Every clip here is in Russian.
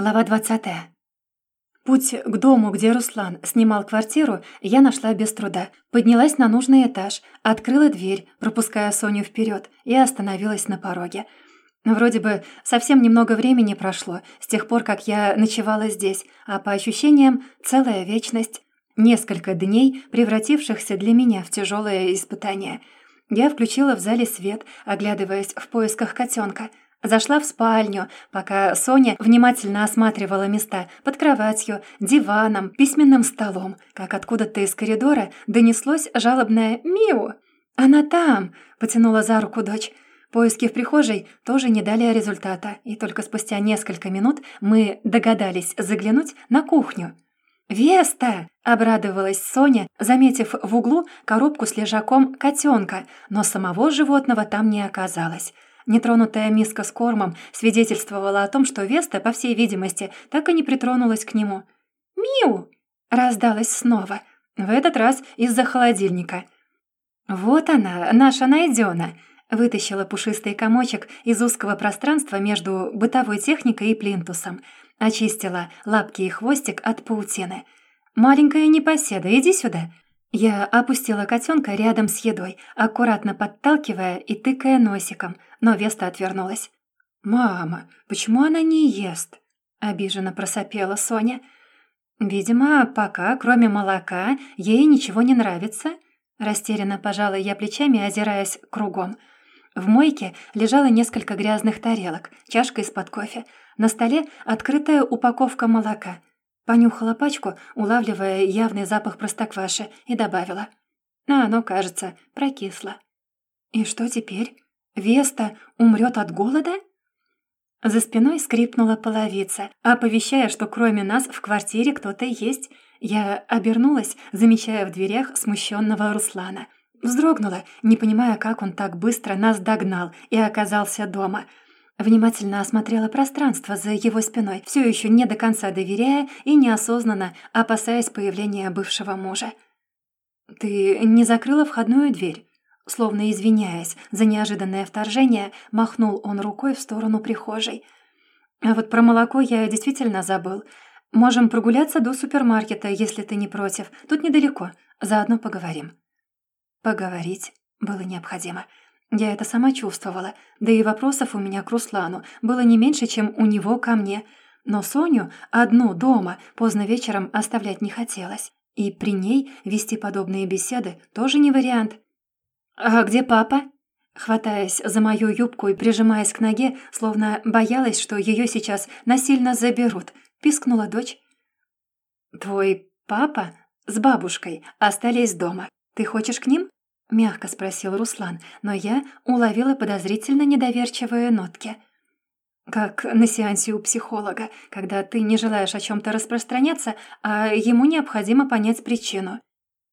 Глава 20. Путь к дому, где Руслан снимал квартиру, я нашла без труда. Поднялась на нужный этаж, открыла дверь, пропуская Соню вперед, и остановилась на пороге. Вроде бы совсем немного времени прошло с тех пор, как я ночевала здесь, а по ощущениям целая вечность. Несколько дней, превратившихся для меня в тяжелое испытание. Я включила в зале свет, оглядываясь в поисках котенка — Зашла в спальню, пока Соня внимательно осматривала места под кроватью, диваном, письменным столом, как откуда-то из коридора донеслось жалобное «Миу!». «Она там!» — потянула за руку дочь. Поиски в прихожей тоже не дали результата, и только спустя несколько минут мы догадались заглянуть на кухню. «Веста!» — обрадовалась Соня, заметив в углу коробку с лежаком котенка, но самого животного там не оказалось. Нетронутая миска с кормом свидетельствовала о том, что Веста, по всей видимости, так и не притронулась к нему. «Миу!» — раздалась снова, в этот раз из-за холодильника. «Вот она, наша найдена!» — вытащила пушистый комочек из узкого пространства между бытовой техникой и плинтусом. Очистила лапки и хвостик от паутины. «Маленькая непоседа, иди сюда!» Я опустила котенка рядом с едой, аккуратно подталкивая и тыкая носиком, но Веста отвернулась. «Мама, почему она не ест?» — обиженно просопела Соня. «Видимо, пока, кроме молока, ей ничего не нравится». Растерянно пожала я плечами, озираясь кругом. В мойке лежало несколько грязных тарелок, чашка из-под кофе. На столе открытая упаковка молока — Понюхала пачку, улавливая явный запах простокваши, и добавила. А оно, кажется, прокисло. «И что теперь? Веста умрет от голода?» За спиной скрипнула половица, оповещая, что кроме нас в квартире кто-то есть. Я обернулась, замечая в дверях смущенного Руслана. Вздрогнула, не понимая, как он так быстро нас догнал и оказался дома — Внимательно осмотрела пространство за его спиной, все еще не до конца доверяя и неосознанно опасаясь появления бывшего мужа. «Ты не закрыла входную дверь?» Словно извиняясь за неожиданное вторжение, махнул он рукой в сторону прихожей. «А вот про молоко я действительно забыл. Можем прогуляться до супермаркета, если ты не против. Тут недалеко. Заодно поговорим». Поговорить было необходимо. Я это сама чувствовала, да и вопросов у меня к Руслану было не меньше, чем у него ко мне. Но Соню одну дома поздно вечером оставлять не хотелось. И при ней вести подобные беседы тоже не вариант. «А где папа?» Хватаясь за мою юбку и прижимаясь к ноге, словно боялась, что ее сейчас насильно заберут, пискнула дочь. «Твой папа с бабушкой остались дома. Ты хочешь к ним?» — мягко спросил Руслан, но я уловила подозрительно недоверчивые нотки. «Как на сеансе у психолога, когда ты не желаешь о чем то распространяться, а ему необходимо понять причину».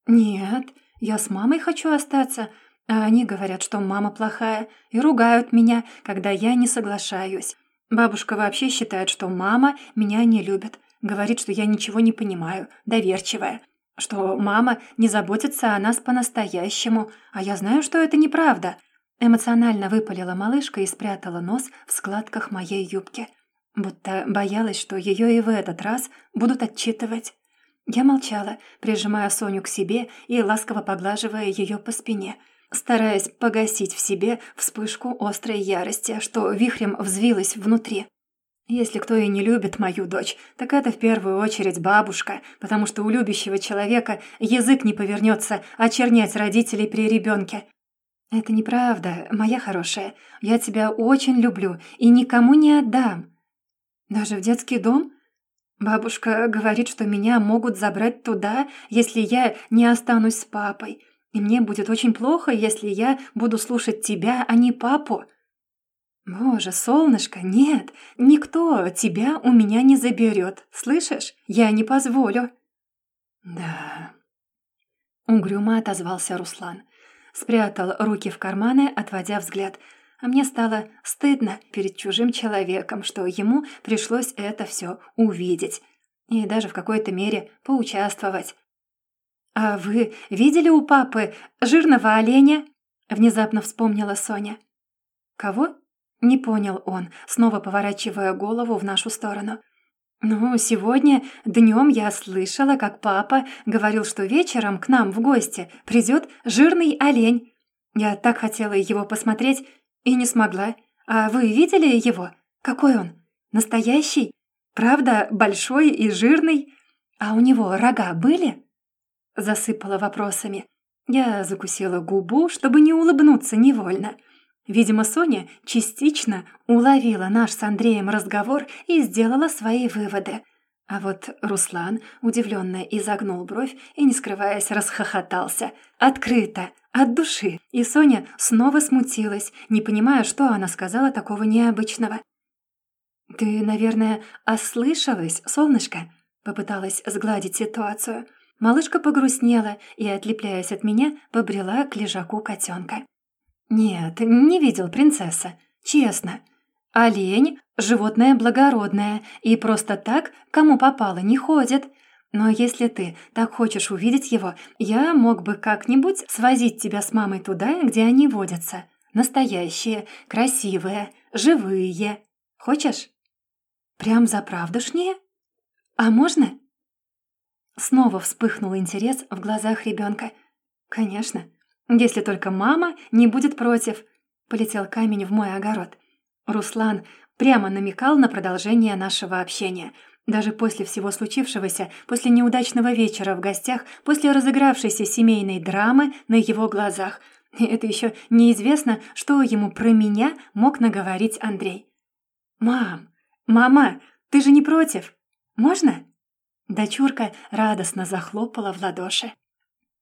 «Нет, я с мамой хочу остаться», а они говорят, что мама плохая, и ругают меня, когда я не соглашаюсь. Бабушка вообще считает, что мама меня не любит. Говорит, что я ничего не понимаю, доверчивая что мама не заботится о нас по-настоящему, а я знаю, что это неправда». Эмоционально выпалила малышка и спрятала нос в складках моей юбки, будто боялась, что ее и в этот раз будут отчитывать. Я молчала, прижимая Соню к себе и ласково поглаживая ее по спине, стараясь погасить в себе вспышку острой ярости, что вихрем взвилась внутри. Если кто и не любит мою дочь, так это в первую очередь бабушка, потому что у любящего человека язык не повернется очернять родителей при ребенке. Это неправда, моя хорошая. Я тебя очень люблю и никому не отдам. Даже в детский дом? Бабушка говорит, что меня могут забрать туда, если я не останусь с папой. И мне будет очень плохо, если я буду слушать тебя, а не папу. «Боже, солнышко, нет, никто тебя у меня не заберет, слышишь? Я не позволю». «Да...» Угрюмо отозвался Руслан. Спрятал руки в карманы, отводя взгляд. А мне стало стыдно перед чужим человеком, что ему пришлось это все увидеть. И даже в какой-то мере поучаствовать. «А вы видели у папы жирного оленя?» Внезапно вспомнила Соня. «Кого?» Не понял он, снова поворачивая голову в нашу сторону. «Ну, сегодня днем я слышала, как папа говорил, что вечером к нам в гости придет жирный олень. Я так хотела его посмотреть и не смогла. А вы видели его? Какой он? Настоящий? Правда, большой и жирный? А у него рога были?» Засыпала вопросами. Я закусила губу, чтобы не улыбнуться невольно. Видимо, Соня частично уловила наш с Андреем разговор и сделала свои выводы. А вот Руслан удивленно изогнул бровь и, не скрываясь, расхохотался. Открыто, от души. И Соня снова смутилась, не понимая, что она сказала такого необычного. «Ты, наверное, ослышалась, солнышко?» Попыталась сгладить ситуацию. Малышка погрустнела и, отлепляясь от меня, побрела к лежаку котенка. «Нет, не видел принцесса. Честно. Олень — животное благородное, и просто так, кому попало, не ходит. Но если ты так хочешь увидеть его, я мог бы как-нибудь свозить тебя с мамой туда, где они водятся. Настоящие, красивые, живые. Хочешь? Прям за правдушнее? А можно?» Снова вспыхнул интерес в глазах ребенка. «Конечно. Если только мама не будет против. Полетел камень в мой огород. Руслан прямо намекал на продолжение нашего общения. Даже после всего случившегося, после неудачного вечера в гостях, после разыгравшейся семейной драмы на его глазах. И это еще неизвестно, что ему про меня мог наговорить Андрей. «Мам! Мама! Ты же не против? Можно?» Дочурка радостно захлопала в ладоши.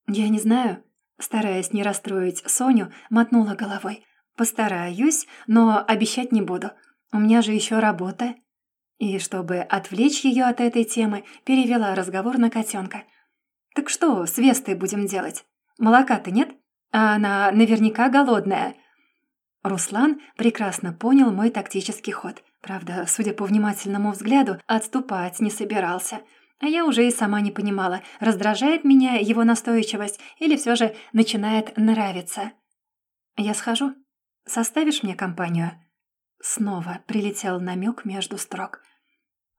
«Я не знаю», Стараясь не расстроить Соню, мотнула головой. «Постараюсь, но обещать не буду. У меня же еще работа». И чтобы отвлечь ее от этой темы, перевела разговор на котенка. «Так что с Вестой будем делать? Молока-то нет? А она наверняка голодная». Руслан прекрасно понял мой тактический ход. Правда, судя по внимательному взгляду, отступать не собирался – а я уже и сама не понимала, раздражает меня его настойчивость или все же начинает нравиться. «Я схожу? Составишь мне компанию?» Снова прилетел намек между строк,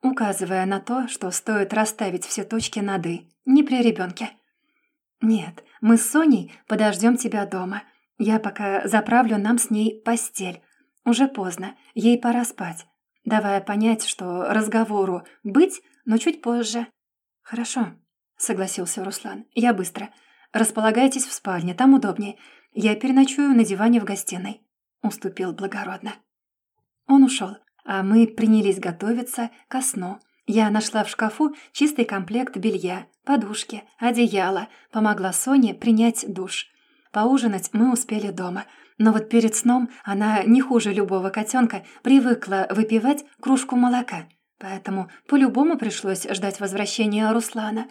указывая на то, что стоит расставить все точки над «и», не при ребенке. «Нет, мы с Соней подождем тебя дома. Я пока заправлю нам с ней постель. Уже поздно, ей пора спать», давая понять, что разговору «быть» но чуть позже». «Хорошо», — согласился Руслан. «Я быстро. Располагайтесь в спальне, там удобнее. Я переночую на диване в гостиной», — уступил благородно. Он ушел, а мы принялись готовиться ко сну. Я нашла в шкафу чистый комплект белья, подушки, одеяло, помогла Соне принять душ. Поужинать мы успели дома, но вот перед сном она, не хуже любого котенка, привыкла выпивать кружку молока — Поэтому по-любому пришлось ждать возвращения Руслана.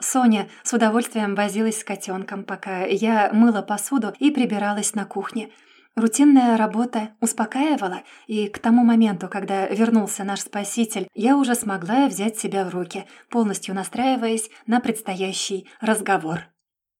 Соня с удовольствием возилась с котенком, пока я мыла посуду и прибиралась на кухне. Рутинная работа успокаивала, и к тому моменту, когда вернулся наш спаситель, я уже смогла взять себя в руки, полностью настраиваясь на предстоящий разговор.